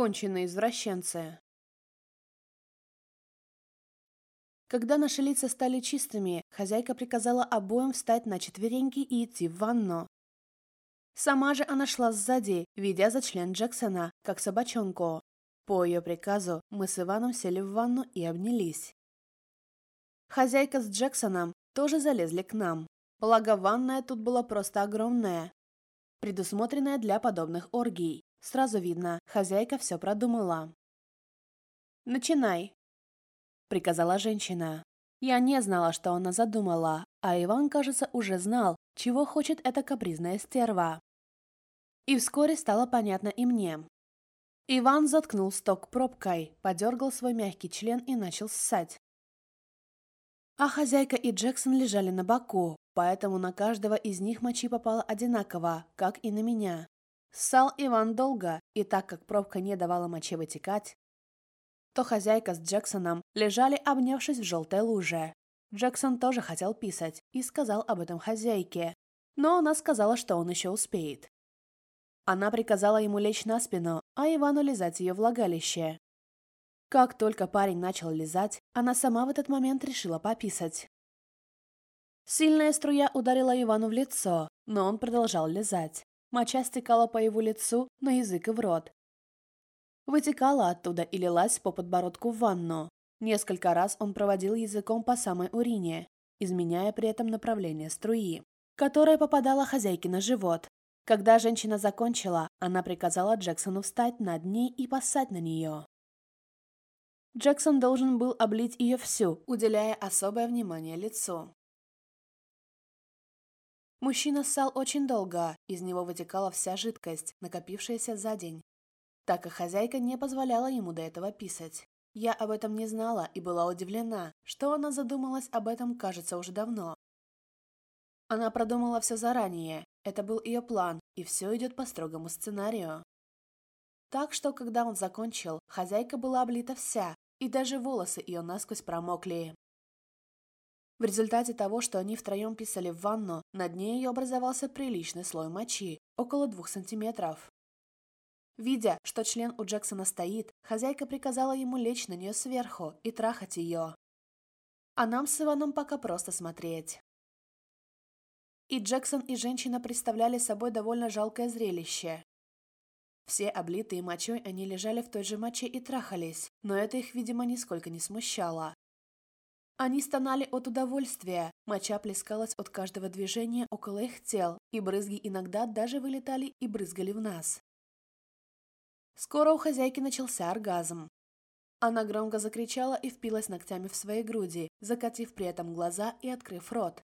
конченые извращенцы. Когда наши лица стали чистыми, хозяйка приказала обоим встать на четвереньки и идти в ванну. Сама же она шла сзади, ведя за член Джексона, как собачонку. По ее приказу мы с Иваном сели в ванну и обнялись. Хозяйка с Джексоном тоже залезли к нам. Благо, ванная тут была просто огромная, предусмотренная для подобных оргий. Сразу видно, хозяйка все продумала. «Начинай», — приказала женщина. Я не знала, что она задумала, а Иван, кажется, уже знал, чего хочет эта капризная стерва. И вскоре стало понятно и мне. Иван заткнул сток пробкой, подергал свой мягкий член и начал ссать. А хозяйка и Джексон лежали на боку, поэтому на каждого из них мочи попало одинаково, как и на меня. Ссал Иван долго, и так как пробка не давала моче вытекать, то хозяйка с Джексоном лежали, обнявшись в желтой луже. Джексон тоже хотел писать и сказал об этом хозяйке, но она сказала, что он еще успеет. Она приказала ему лечь на спину, а Ивану лизать ее влагалище. Как только парень начал лизать, она сама в этот момент решила пописать. Сильная струя ударила Ивану в лицо, но он продолжал лизать. Моча стекала по его лицу, на язык и в рот. Вытекала оттуда и лилась по подбородку в ванну. Несколько раз он проводил языком по самой урине, изменяя при этом направление струи, которая попадала хозяйке на живот. Когда женщина закончила, она приказала Джексону встать над ней и поссать на нее. Джексон должен был облить ее всю, уделяя особое внимание лицу. Мужчина ссал очень долго, из него вытекала вся жидкость, накопившаяся за день, так как хозяйка не позволяла ему до этого писать. Я об этом не знала и была удивлена, что она задумалась об этом, кажется, уже давно. Она продумала все заранее, это был ее план, и все идет по строгому сценарию. Так что, когда он закончил, хозяйка была облита вся, и даже волосы ее насквозь промокли. В результате того, что они втроем писали в ванну, на дне ее образовался приличный слой мочи, около двух сантиметров. Видя, что член у Джексона стоит, хозяйка приказала ему лечь на нее сверху и трахать ее. А нам с Иваном пока просто смотреть. И Джексон, и женщина представляли собой довольно жалкое зрелище. Все облитые мочой они лежали в той же моче и трахались, но это их, видимо, нисколько не смущало. Они стонали от удовольствия, моча плескалась от каждого движения около их тел, и брызги иногда даже вылетали и брызгали в нас. Скоро у хозяйки начался оргазм. Она громко закричала и впилась ногтями в свои груди, закатив при этом глаза и открыв рот.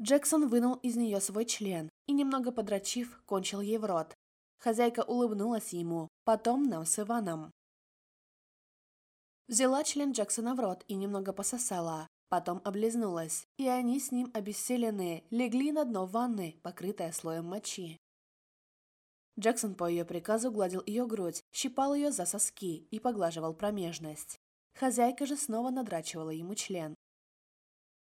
Джексон вынул из нее свой член и, немного подрочив, кончил ей в рот. Хозяйка улыбнулась ему, потом нам с Иваном. Взяла член Джексона в рот и немного пососала. Потом облизнулась, и они с ним обессиленные легли на дно ванны, покрытое слоем мочи. Джексон по ее приказу гладил ее грудь, щипал ее за соски и поглаживал промежность. Хозяйка же снова надрачивала ему член.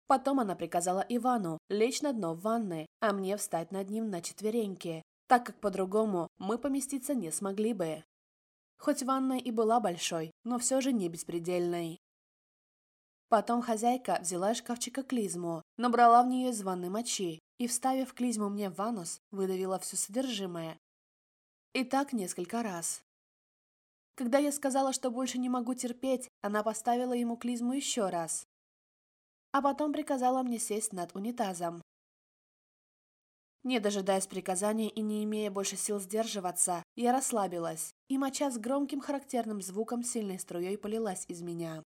Потом она приказала Ивану лечь на дно ванны, а мне встать над ним на четвереньки, так как по-другому мы поместиться не смогли бы. Хоть ванная и была большой, но все же не беспредельной. Потом хозяйка взяла из шкафчика клизму, набрала в нее званой мочи и, вставив клизму мне в ванус, выдавила все содержимое. И так несколько раз. Когда я сказала, что больше не могу терпеть, она поставила ему клизму еще раз. А потом приказала мне сесть над унитазом. Не дожидаясь приказания и не имея больше сил сдерживаться, я расслабилась, и моча с громким характерным звуком сильной струей полилась из меня.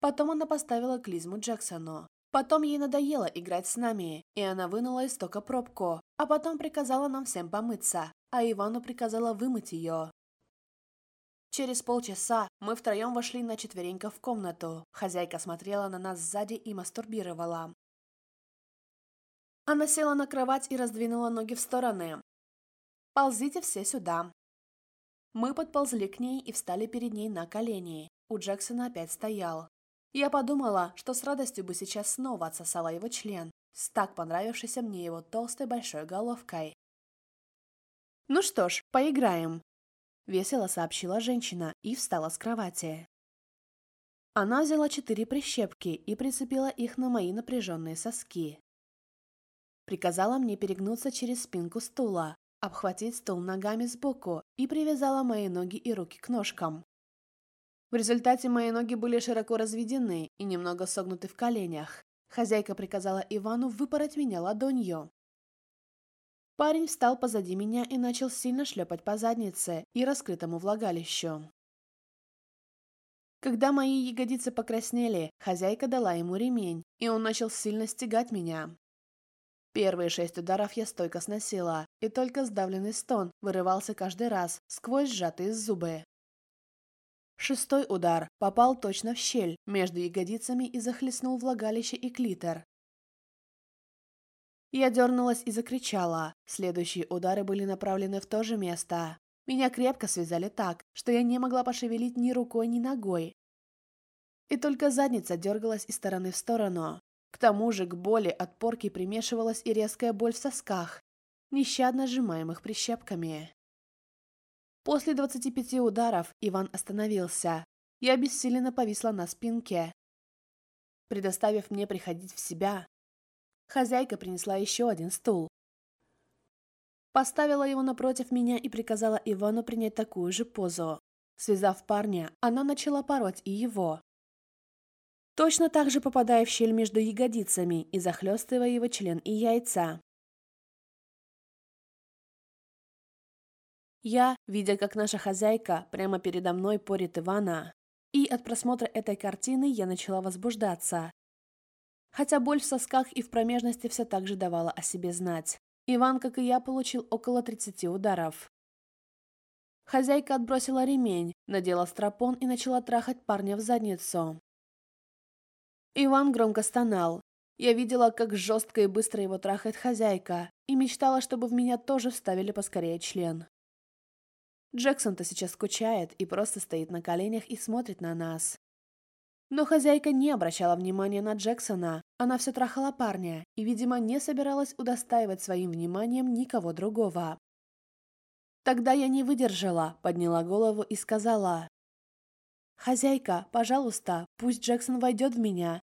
Потом она поставила клизму Джексону. Потом ей надоело играть с нами, и она вынула из тока пробку, а потом приказала нам всем помыться, а Ивану приказала вымыть ее. Через полчаса мы втроем вошли на четвереньках в комнату. Хозяйка смотрела на нас сзади и мастурбировала. Она села на кровать и раздвинула ноги в стороны. «Ползите все сюда». Мы подползли к ней и встали перед ней на колени. У Джексона опять стоял. Я подумала, что с радостью бы сейчас снова отсосала его член, с так понравившейся мне его толстой большой головкой. «Ну что ж, поиграем», — весело сообщила женщина и встала с кровати. Она взяла четыре прищепки и прицепила их на мои напряженные соски приказала мне перегнуться через спинку стула, обхватить стул ногами сбоку и привязала мои ноги и руки к ножкам. В результате мои ноги были широко разведены и немного согнуты в коленях. Хозяйка приказала Ивану выпороть меня ладонью. Парень встал позади меня и начал сильно шлепать по заднице и раскрытому влагалищу. Когда мои ягодицы покраснели, хозяйка дала ему ремень, и он начал сильно стегать меня. Первые шесть ударов я стойко сносила, и только сдавленный стон вырывался каждый раз сквозь сжатые зубы. Шестой удар попал точно в щель между ягодицами и захлестнул влагалище и клитор. Я дернулась и закричала. Следующие удары были направлены в то же место. Меня крепко связали так, что я не могла пошевелить ни рукой, ни ногой. И только задница дергалась из стороны в сторону. К тому же к боли от порки примешивалась и резкая боль в сосках, нещадно сжимаемых прищепками. После 25 ударов Иван остановился. и обессиленно повисла на спинке, предоставив мне приходить в себя. Хозяйка принесла еще один стул. Поставила его напротив меня и приказала Ивану принять такую же позу. Связав парня, она начала пороть и его точно так же попадая в щель между ягодицами и захлестывая его член и яйца. Я, видя, как наша хозяйка прямо передо мной порит Ивана, и от просмотра этой картины я начала возбуждаться. Хотя боль в сосках и в промежности все так же давала о себе знать. Иван, как и я, получил около 30 ударов. Хозяйка отбросила ремень, надела стропон и начала трахать парня в задницу. Иван громко стонал. Я видела, как жестко и быстро его трахает хозяйка, и мечтала, чтобы в меня тоже вставили поскорее член. Джексон-то сейчас скучает и просто стоит на коленях и смотрит на нас. Но хозяйка не обращала внимания на Джексона, она все трахала парня и, видимо, не собиралась удостаивать своим вниманием никого другого. Тогда я не выдержала, подняла голову и сказала, «Хозяйка, пожалуйста, пусть Джексон войдет в меня.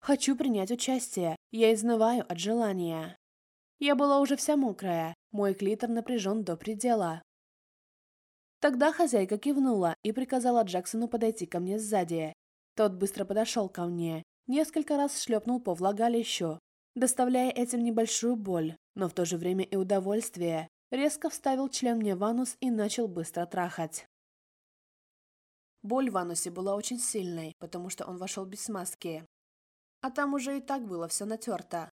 Хочу принять участие, я изнываю от желания». Я была уже вся мокрая, мой клитор напряжен до предела. Тогда хозяйка кивнула и приказала Джексону подойти ко мне сзади. Тот быстро подошел ко мне, несколько раз шлепнул по влагалищу, доставляя этим небольшую боль, но в то же время и удовольствие. Резко вставил член мне в анус и начал быстро трахать. Боль в анусе была очень сильной, потому что он вошел без смазки, А там уже и так было все натерто.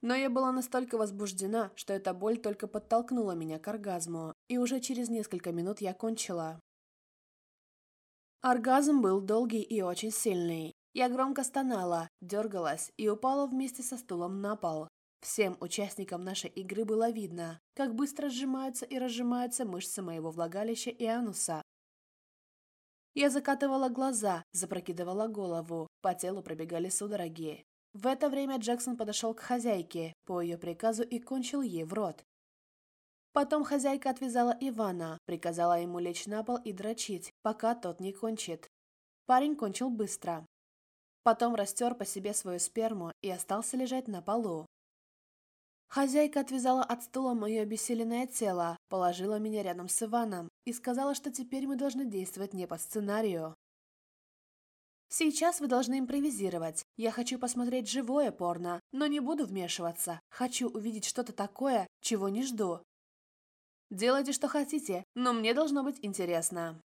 Но я была настолько возбуждена, что эта боль только подтолкнула меня к оргазму, и уже через несколько минут я кончила. Оргазм был долгий и очень сильный. Я громко стонала, дергалась и упала вместе со стулом на пол. Всем участникам нашей игры было видно, как быстро сжимаются и разжимаются мышцы моего влагалища и ануса, я закатывала глаза, запрокидывала голову, по телу пробегали судороги. В это время Джексон подошел к хозяйке, по ее приказу и кончил ей в рот. Потом хозяйка отвязала Ивана, приказала ему лечь на пол и дрочить, пока тот не кончит. Парень кончил быстро. Потом растер по себе свою сперму и остался лежать на полу. Хозяйка отвязала от стула мое обессиленное тело, положила меня рядом с Иваном и сказала, что теперь мы должны действовать не по сценарию. «Сейчас вы должны импровизировать. Я хочу посмотреть живое порно, но не буду вмешиваться. Хочу увидеть что-то такое, чего не жду. Делайте, что хотите, но мне должно быть интересно».